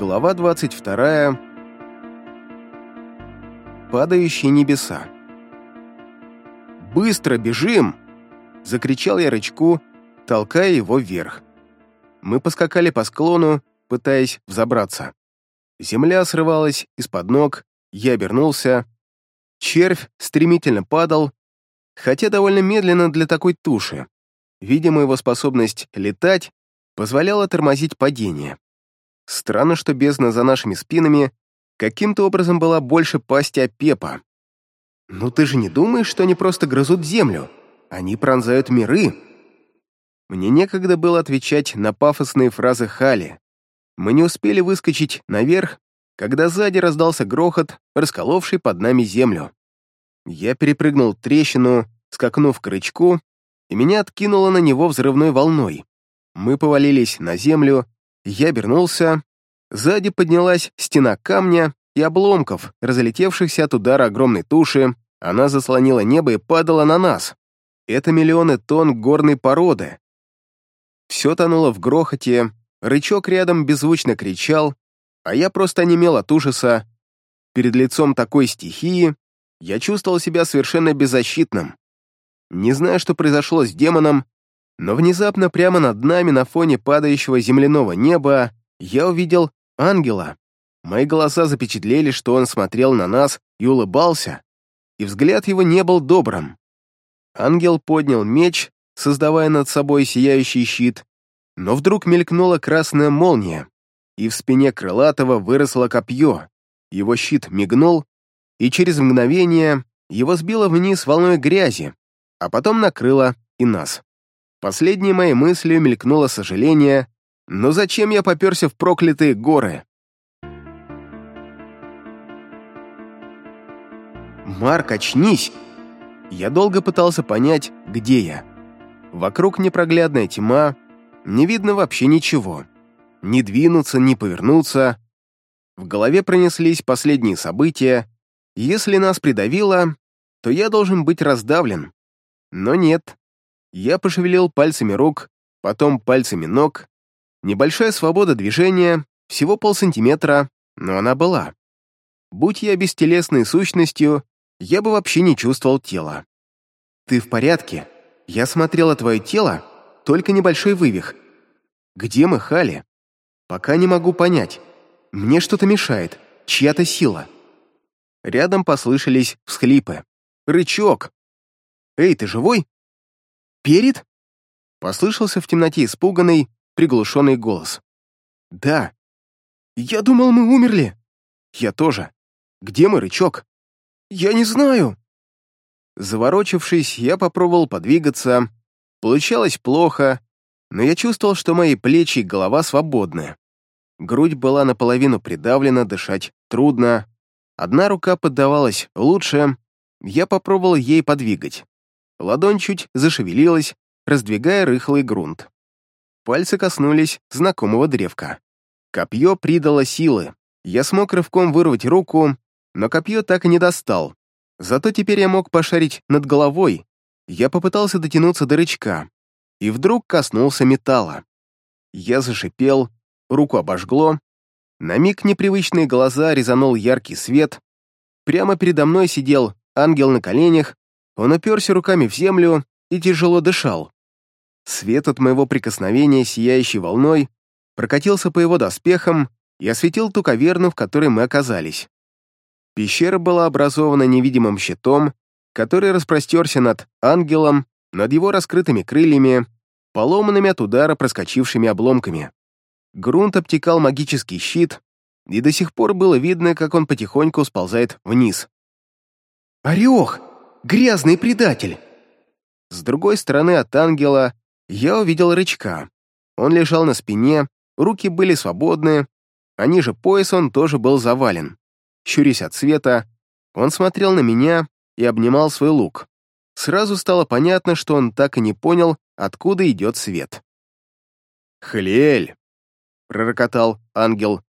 Глава 22. Падающие небеса. «Быстро бежим!» — закричал я рычку, толкая его вверх. Мы поскакали по склону, пытаясь взобраться. Земля срывалась из-под ног, я обернулся. Червь стремительно падал, хотя довольно медленно для такой туши. Видимо, его способность летать позволяла тормозить падение. Странно, что бездна за нашими спинами каким-то образом была больше пасти Пепа. «Ну ты же не думаешь, что они просто грызут землю? Они пронзают миры!» Мне некогда было отвечать на пафосные фразы Хали. Мы не успели выскочить наверх, когда сзади раздался грохот, расколовший под нами землю. Я перепрыгнул трещину, скакнув к рычку, и меня откинуло на него взрывной волной. Мы повалились на землю, я обернулся. Сзади поднялась стена камня и обломков, разлетевшихся от удара огромной туши. Она заслонила небо и падала на нас. Это миллионы тонн горной породы. Все тонуло в грохоте, рычок рядом беззвучно кричал, а я просто немел от ужаса. Перед лицом такой стихии я чувствовал себя совершенно беззащитным. Не знаю, что произошло с демоном, но внезапно прямо над нами на фоне падающего земляного неба я увидел ангела. Мои глаза запечатлели, что он смотрел на нас и улыбался, и взгляд его не был добрым. Ангел поднял меч, создавая над собой сияющий щит, но вдруг мелькнула красная молния, и в спине крылатого выросло копье. Его щит мигнул, и через мгновение его сбило вниз волной грязи, а потом накрыло и нас. Последней моей мыслью мелькнуло сожаление, но зачем я поперся в проклятые горы? «Марк, очнись!» Я долго пытался понять, где я. Вокруг непроглядная тьма, не видно вообще ничего. Ни двинуться, ни повернуться. В голове пронеслись последние события. Если нас придавило, то я должен быть раздавлен. Но нет, я пошевелил пальцами рук, потом пальцами ног. Небольшая свобода движения, всего полсантиметра, но она была. Будь я бестелесной сущностью, я бы вообще не чувствовал тела. «Ты в порядке? Я смотрела твое тело, только небольшой вывих. Где мы, Хали? Пока не могу понять. Мне что-то мешает, чья-то сила». Рядом послышались всхлипы. «Рычок!» «Эй, ты живой?» перед?» Послышался в темноте испуганный, приглушенный голос. «Да. Я думал, мы умерли». «Я тоже. Где мой рычок? «Я не знаю». Заворочившись, я попробовал подвигаться. Получалось плохо, но я чувствовал, что мои плечи и голова свободны. Грудь была наполовину придавлена, дышать трудно. Одна рука поддавалась лучше, я попробовал ей подвигать. Ладонь чуть зашевелилась, раздвигая рыхлый грунт. Пальцы коснулись знакомого древка. Копье придало силы. Я смог рывком вырвать руку, но копье так и не достал. Зато теперь я мог пошарить над головой. Я попытался дотянуться до рычка. И вдруг коснулся металла. Я зашипел, руку обожгло. На миг непривычные глаза резанул яркий свет. Прямо передо мной сидел ангел на коленях он уперся руками в землю и тяжело дышал. Свет от моего прикосновения, сияющей волной, прокатился по его доспехам и осветил ту каверну, в которой мы оказались. Пещера была образована невидимым щитом, который распростерся над ангелом, над его раскрытыми крыльями, поломанными от удара проскочившими обломками. Грунт обтекал магический щит, и до сих пор было видно, как он потихоньку сползает вниз. «Орех!» Грязный предатель!» С другой стороны от ангела я увидел рычка. Он лежал на спине, руки были свободны, а ниже пояс он тоже был завален. Щурясь от света, он смотрел на меня и обнимал свой лук. Сразу стало понятно, что он так и не понял, откуда идет свет. «Хлель!» — пророкотал ангел.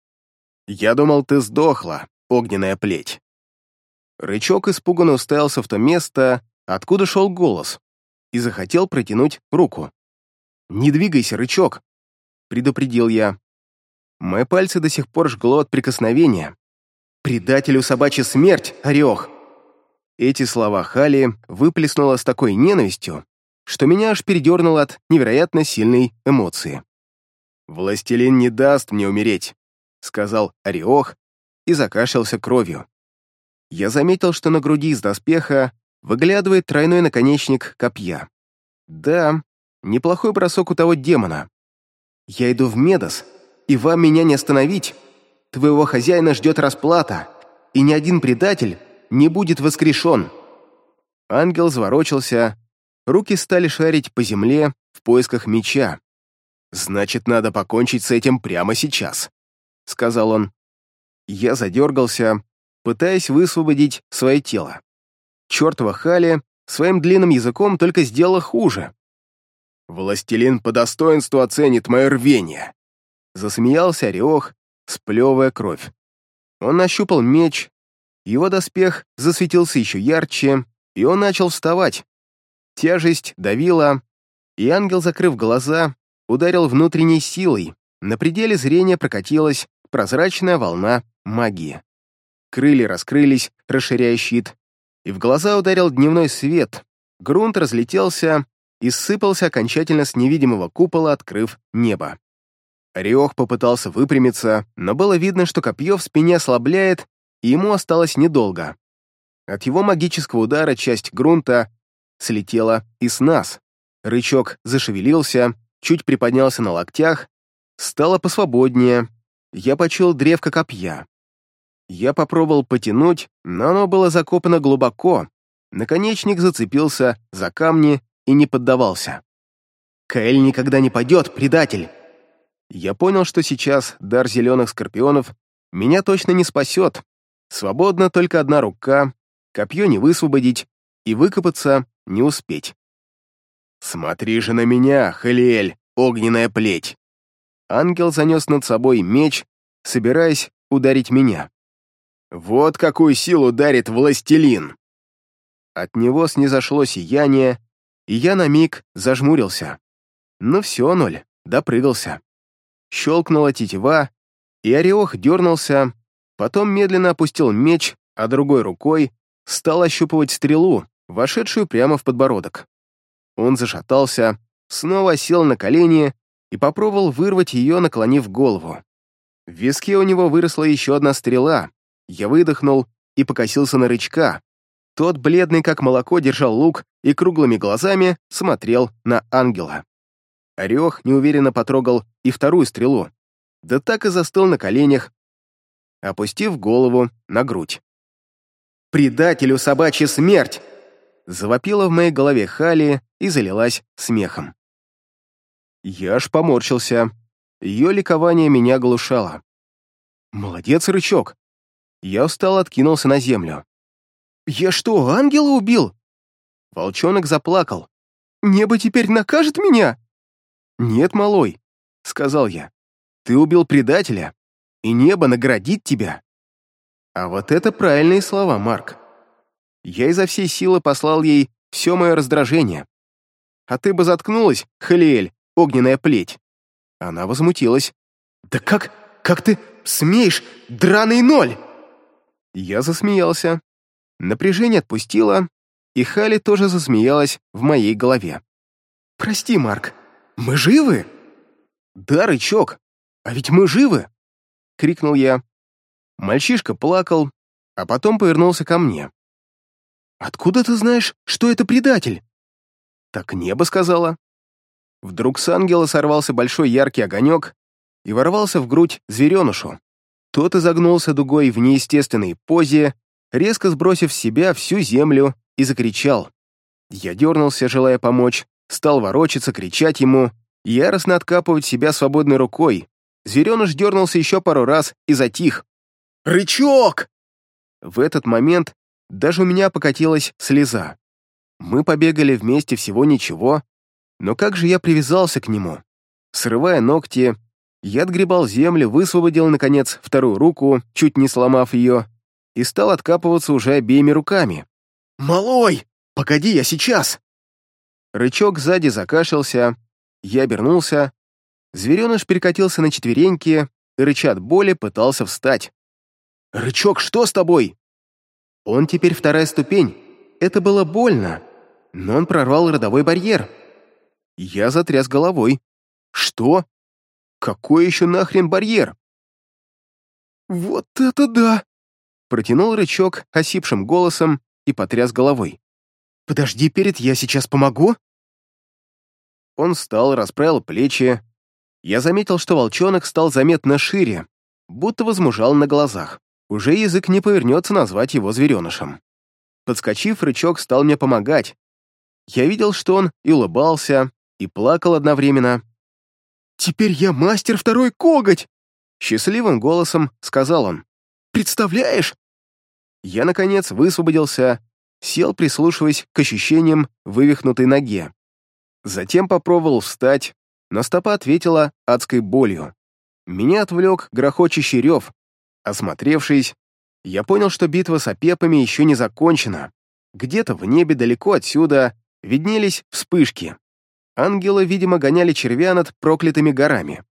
«Я думал, ты сдохла, огненная плеть. Рычок испуганно уставился в то место, откуда шел голос, и захотел протянуть руку. «Не двигайся, рычок!» — предупредил я. Мои пальцы до сих пор жгло от прикосновения. «Предателю собачья смерть, орех!» Эти слова Хали выплеснула с такой ненавистью, что меня аж передернуло от невероятно сильной эмоции. «Властелин не даст мне умереть», — сказал Ореох и закашлялся кровью я заметил, что на груди из доспеха выглядывает тройной наконечник копья. Да, неплохой бросок у того демона. Я иду в Медос, и вам меня не остановить. Твоего хозяина ждет расплата, и ни один предатель не будет воскрешен. Ангел заворочился, руки стали шарить по земле в поисках меча. «Значит, надо покончить с этим прямо сейчас», — сказал он. Я задергался, пытаясь высвободить свое тело. Чертова Хали своим длинным языком только сделала хуже. «Властелин по достоинству оценит мое рвение!» Засмеялся Ореох, сплевывая кровь. Он нащупал меч, его доспех засветился еще ярче, и он начал вставать. Тяжесть давила, и ангел, закрыв глаза, ударил внутренней силой. На пределе зрения прокатилась прозрачная волна магии крылья раскрылись, расширяя щит, и в глаза ударил дневной свет. Грунт разлетелся и сыпался окончательно с невидимого купола, открыв небо. Ореох попытался выпрямиться, но было видно, что копье в спине ослабляет, и ему осталось недолго. От его магического удара часть грунта слетела из нас. Рычок зашевелился, чуть приподнялся на локтях, стало посвободнее. Я почел древко копья. Я попробовал потянуть, но оно было закопано глубоко. Наконечник зацепился за камни и не поддавался. «Каэль никогда не падет, предатель!» Я понял, что сейчас дар зеленых скорпионов меня точно не спасет. Свободна только одна рука, копье не высвободить и выкопаться не успеть. «Смотри же на меня, Халиэль, огненная плеть!» Ангел занес над собой меч, собираясь ударить меня. Вот какую силу дарит властелин!» От него снизошло сияние, и я на миг зажмурился. Ну все, ноль, допрыгался. Щелкнула тетива, и ореох дернулся, потом медленно опустил меч, а другой рукой стал ощупывать стрелу, вошедшую прямо в подбородок. Он зашатался, снова сел на колени и попробовал вырвать ее, наклонив голову. В виске у него выросла еще одна стрела, я выдохнул и покосился на рычка. Тот, бледный как молоко, держал лук и круглыми глазами смотрел на ангела. Орех неуверенно потрогал и вторую стрелу, да так и застыл на коленях, опустив голову на грудь. «Предателю собачья смерть!» завопила в моей голове Хали и залилась смехом. Я аж поморщился. Ее ликование меня оглушало. «Молодец, рычок! Я устал откинулся на землю. «Я что, ангела убил?» Волчонок заплакал. «Небо теперь накажет меня?» «Нет, малой», — сказал я. «Ты убил предателя, и небо наградит тебя». А вот это правильные слова, Марк. Я изо всей силы послал ей все мое раздражение. «А ты бы заткнулась, Халиэль, огненная плеть!» Она возмутилась. «Да как, как ты смеешь, драный ноль!» Я засмеялся. Напряжение отпустило, и Хали тоже засмеялась в моей голове. «Прости, Марк, мы живы?» «Да, рычок, а ведь мы живы!» — крикнул я. Мальчишка плакал, а потом повернулся ко мне. «Откуда ты знаешь, что это предатель?» «Так небо сказала». Вдруг с ангела сорвался большой яркий огонек и ворвался в грудь зверенышу. Тот изогнулся дугой в неестественной позе, резко сбросив с себя всю землю, и закричал. Я дернулся, желая помочь, стал ворочаться, кричать ему, яростно откапывать себя свободной рукой. Звереныш дернулся еще пару раз и затих. «Рычок!» В этот момент даже у меня покатилась слеза. Мы побегали вместе всего ничего, но как же я привязался к нему, срывая ногти, я отгребал землю, высвободил, наконец, вторую руку, чуть не сломав ее, и стал откапываться уже обеими руками. «Малой! Погоди, я сейчас!» Рычок сзади закашлялся, я обернулся. Звереныш перекатился на четвереньки и, рыча от боли, пытался встать. «Рычок, что с тобой?» Он теперь вторая ступень. Это было больно, но он прорвал родовой барьер. Я затряс головой. «Что?» Какой еще нахрен барьер? Вот это да! Протянул рычок осипшим голосом и потряс головой. Подожди, перед я сейчас помогу. Он встал, расправил плечи. Я заметил, что волчонок стал заметно шире, будто возмужал на глазах. Уже язык не повернется назвать его зверенышем. Подскочив, рычок стал мне помогать. Я видел, что он и улыбался, и плакал одновременно, Теперь я мастер второй коготь!» Счастливым голосом сказал он. «Представляешь?» Я, наконец, высвободился, сел, прислушиваясь к ощущениям вывихнутой ноге. Затем попробовал встать, но стопа ответила адской болью. Меня отвлек грохочущий рев. Осмотревшись, я понял, что битва с опепами еще не закончена. Где-то в небе далеко отсюда виднелись вспышки. Ангелы, видимо, гоняли червя над проклятыми горами.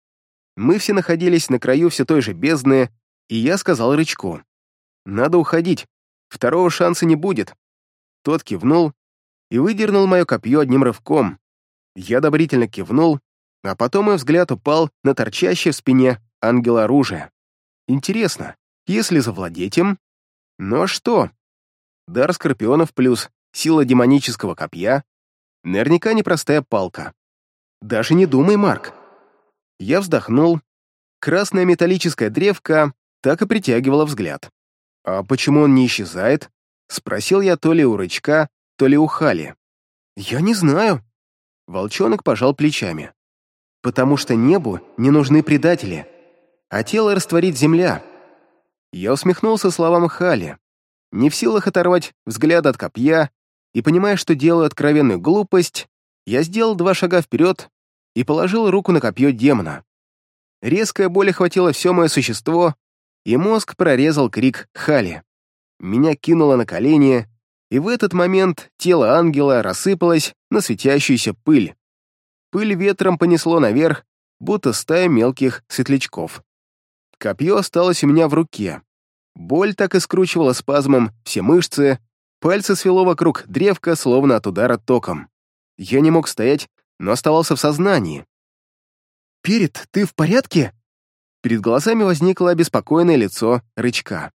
Мы все находились на краю все той же бездны, и я сказал Рычку. «Надо уходить, второго шанса не будет». Тот кивнул и выдернул мое копье одним рывком. Я добрительно кивнул, а потом мой взгляд упал на торчащее в спине ангела оружие. Интересно, если завладеть им... Ну а что? Дар скорпионов плюс сила демонического копья Наверняка непростая палка. Даже не думай, Марк. Я вздохнул. Красная металлическая древка так и притягивала взгляд. «А почему он не исчезает?» — спросил я то ли у рычка, то ли у Хали. «Я не знаю». Волчонок пожал плечами. «Потому что небу не нужны предатели, а тело растворит земля». Я усмехнулся словам Хали. Не в силах оторвать взгляд от копья, и, понимая, что делаю откровенную глупость, я сделал два шага вперед и положил руку на копье демона. Резкая боль охватила все мое существо, и мозг прорезал крик Хали. Меня кинуло на колени, и в этот момент тело ангела рассыпалось на светящуюся пыль. Пыль ветром понесло наверх, будто стая мелких светлячков. Копье осталось у меня в руке. Боль так и скручивала спазмом все мышцы, Пальцы свело вокруг древка, словно от удара током. Я не мог стоять, но оставался в сознании. «Перед, ты в порядке?» Перед глазами возникло обеспокоенное лицо рычка.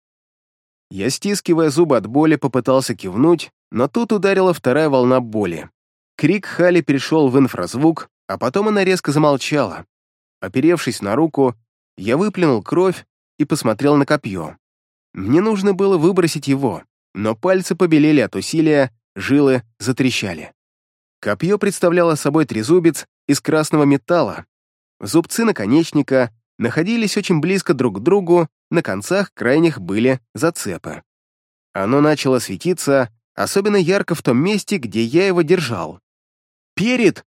Я, стискивая зубы от боли, попытался кивнуть, но тут ударила вторая волна боли. Крик Хали перешел в инфразвук, а потом она резко замолчала. Оперевшись на руку, я выплюнул кровь и посмотрел на копье. Мне нужно было выбросить его но пальцы побелели от усилия, жилы затрещали. Копье представляло собой трезубец из красного металла. Зубцы наконечника находились очень близко друг к другу, на концах крайних были зацепы. Оно начало светиться, особенно ярко в том месте, где я его держал. «Перед!»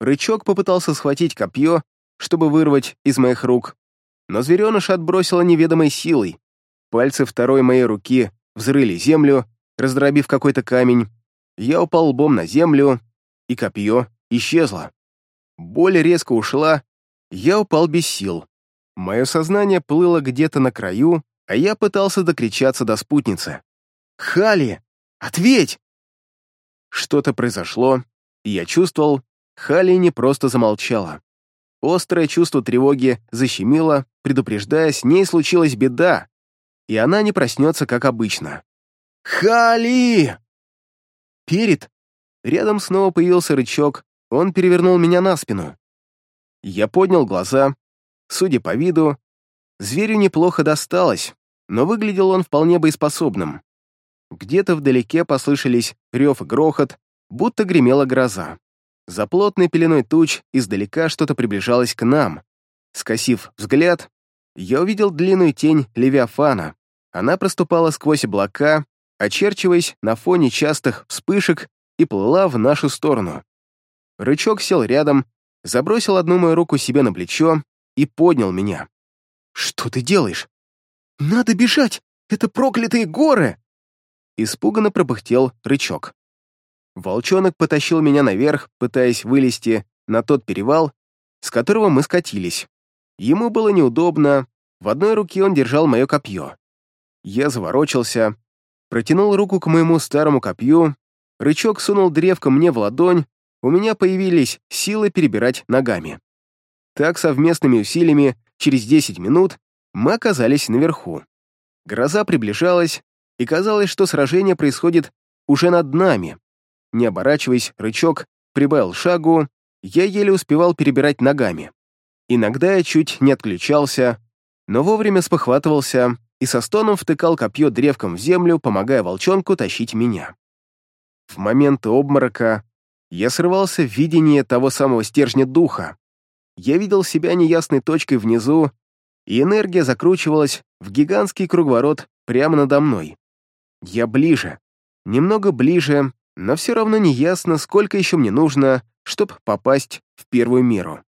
Рычок попытался схватить копье, чтобы вырвать из моих рук, но звереныш отбросило неведомой силой. Пальцы второй моей руки взрыли землю, раздробив какой-то камень. Я упал лбом на землю, и копье исчезло. Боль резко ушла, я упал без сил. Мое сознание плыло где-то на краю, а я пытался докричаться до спутницы. «Хали, ответь!» Что-то произошло, и я чувствовал, Хали не просто замолчала. Острое чувство тревоги защемило, предупреждая, с ней случилась беда, и она не проснется, как обычно. «Хали!» «Перед!» Рядом снова появился рычок. он перевернул меня на спину. Я поднял глаза. Судя по виду, зверю неплохо досталось, но выглядел он вполне боеспособным. Где-то вдалеке послышались рев и грохот, будто гремела гроза. За плотной пеленой туч издалека что-то приближалось к нам. Скосив взгляд, я увидел длинную тень Левиафана. Она проступала сквозь облака, очерчиваясь на фоне частых вспышек и плыла в нашу сторону. Рычок сел рядом, забросил одну мою руку себе на плечо и поднял меня. «Что ты делаешь?» «Надо бежать! Это проклятые горы!» Испуганно пропыхтел рычок. Волчонок потащил меня наверх, пытаясь вылезти на тот перевал, с которого мы скатились. Ему было неудобно, в одной руке он держал мое копье. Я заворочился, протянул руку к моему старому копью, рычок сунул древко мне в ладонь, у меня появились силы перебирать ногами. Так совместными усилиями через 10 минут мы оказались наверху. Гроза приближалась, и казалось, что сражение происходит уже над нами. Не оборачиваясь, рычок прибавил шагу, я еле успевал перебирать ногами. Иногда я чуть не отключался, но вовремя спохватывался и со стоном втыкал копье древком в землю, помогая волчонку тащить меня. В момент обморока я срывался в видение того самого стержня духа. Я видел себя неясной точкой внизу, и энергия закручивалась в гигантский круговорот прямо надо мной. Я ближе, немного ближе, но все равно неясно, сколько еще мне нужно, чтобы попасть в первую меру.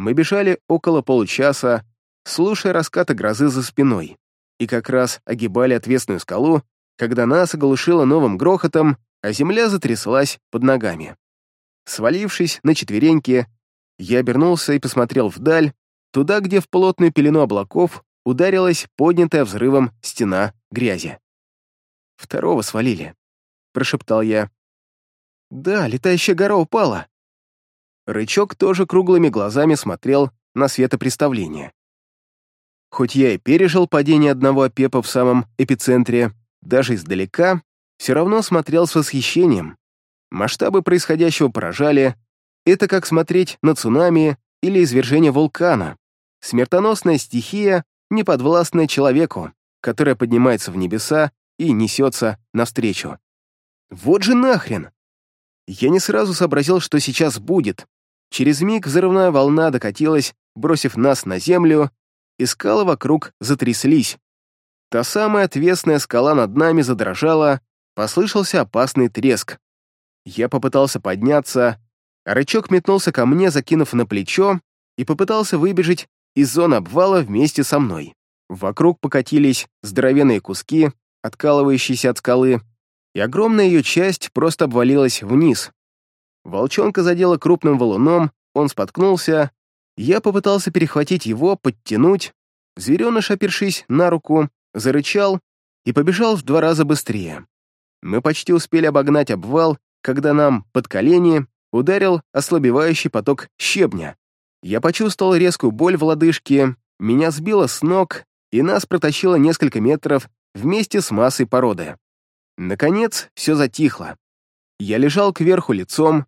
Мы бежали около получаса, слушая раскаты грозы за спиной, и как раз огибали отвесную скалу, когда нас оглушило новым грохотом, а земля затряслась под ногами. Свалившись на четвереньки, я обернулся и посмотрел вдаль, туда, где в плотную пелену облаков ударилась поднятая взрывом стена грязи. «Второго свалили», — прошептал я. «Да, летающая гора упала. Рычок тоже круглыми глазами смотрел на светопреставление. Хоть я и пережил падение одного опепа в самом эпицентре, даже издалека, все равно смотрел с восхищением. Масштабы происходящего поражали. Это как смотреть на цунами или извержение вулкана. Смертоносная стихия, не подвластная человеку, которая поднимается в небеса и несется навстречу. Вот же нахрен! Я не сразу сообразил, что сейчас будет, Через миг взрывная волна докатилась, бросив нас на землю, и скалы вокруг затряслись. Та самая отвесная скала над нами задрожала, послышался опасный треск. Я попытался подняться, рычок метнулся ко мне, закинув на плечо, и попытался выбежать из зоны обвала вместе со мной. Вокруг покатились здоровенные куски, откалывающиеся от скалы, и огромная ее часть просто обвалилась вниз. Волчонка задело крупным валуном, он споткнулся. Я попытался перехватить его, подтянуть. Звереныш, опершись на руку, зарычал и побежал в два раза быстрее. Мы почти успели обогнать обвал, когда нам под колени ударил ослабевающий поток щебня. Я почувствовал резкую боль в лодыжке, меня сбило с ног, и нас протащило несколько метров вместе с массой породы. Наконец, все затихло. Я лежал кверху лицом,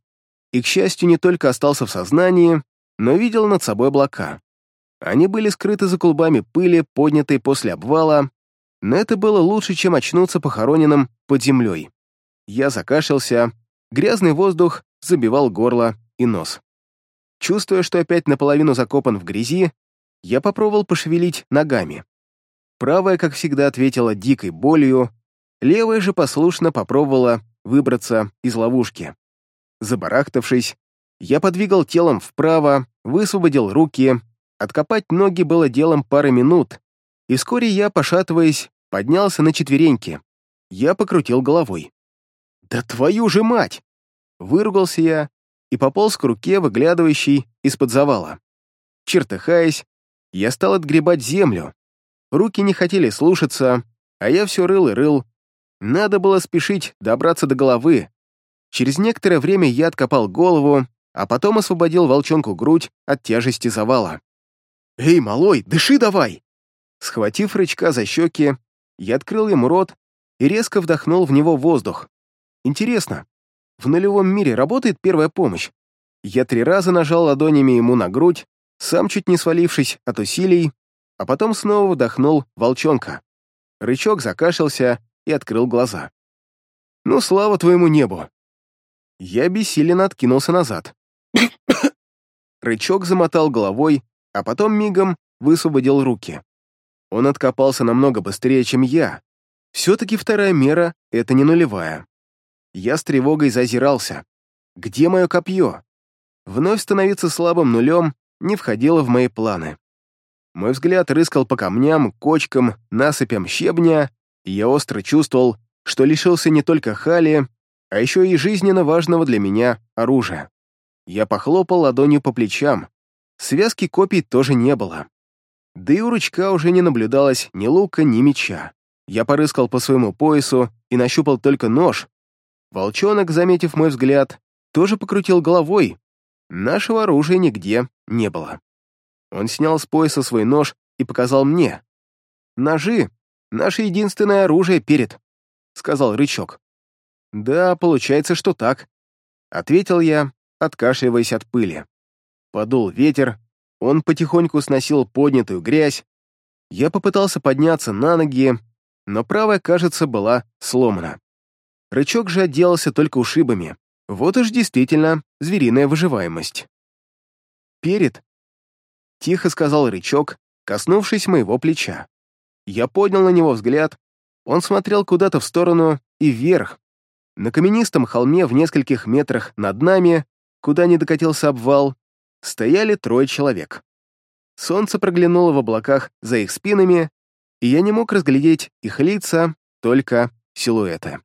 и, к счастью, не только остался в сознании, но видел над собой облака. Они были скрыты за клубами пыли, поднятой после обвала, но это было лучше, чем очнуться похороненным под землей. Я закашлялся, грязный воздух забивал горло и нос. Чувствуя, что опять наполовину закопан в грязи, я попробовал пошевелить ногами. Правая, как всегда, ответила дикой болью, левая же послушно попробовала выбраться из ловушки. Забарахтавшись, я подвигал телом вправо, высвободил руки. Откопать ноги было делом пары минут, и вскоре я, пошатываясь, поднялся на четвереньки. Я покрутил головой. «Да твою же мать!» Выругался я и пополз к руке, выглядывающей из-под завала. Чертыхаясь, я стал отгребать землю. Руки не хотели слушаться, а я все рыл и рыл. Надо было спешить добраться до головы, Через некоторое время я откопал голову, а потом освободил волчонку грудь от тяжести завала. «Эй, малой, дыши давай!» Схватив рычка за щеки, я открыл ему рот и резко вдохнул в него воздух. «Интересно, в нулевом мире работает первая помощь?» Я три раза нажал ладонями ему на грудь, сам чуть не свалившись от усилий, а потом снова вдохнул волчонка. Рычок закашлялся и открыл глаза. «Ну, слава твоему небу!» Я бессиленно откинулся назад. Рычок замотал головой, а потом мигом высвободил руки. Он откопался намного быстрее, чем я. Все-таки вторая мера — это не нулевая. Я с тревогой зазирался. Где мое копье? Вновь становиться слабым нулем не входило в мои планы. Мой взгляд рыскал по камням, кочкам, насыпям щебня, и я остро чувствовал, что лишился не только хали, а еще и жизненно важного для меня оружия. Я похлопал ладонью по плечам. Связки копий тоже не было. Да и у ручка уже не наблюдалось ни лука, ни меча. Я порыскал по своему поясу и нащупал только нож. Волчонок, заметив мой взгляд, тоже покрутил головой. Нашего оружия нигде не было. Он снял с пояса свой нож и показал мне. «Ножи — наше единственное оружие перед», — сказал рычок. «Да, получается, что так», — ответил я, откашливаясь от пыли. Подул ветер, он потихоньку сносил поднятую грязь. Я попытался подняться на ноги, но правая, кажется, была сломана. Рычок же отделался только ушибами. Вот уж действительно звериная выживаемость. «Перед», — тихо сказал рычок, коснувшись моего плеча. Я поднял на него взгляд, он смотрел куда-то в сторону и вверх, на каменистом холме в нескольких метрах над нами, куда не докатился обвал, стояли трое человек. Солнце проглянуло в облаках за их спинами, и я не мог разглядеть их лица, только силуэты.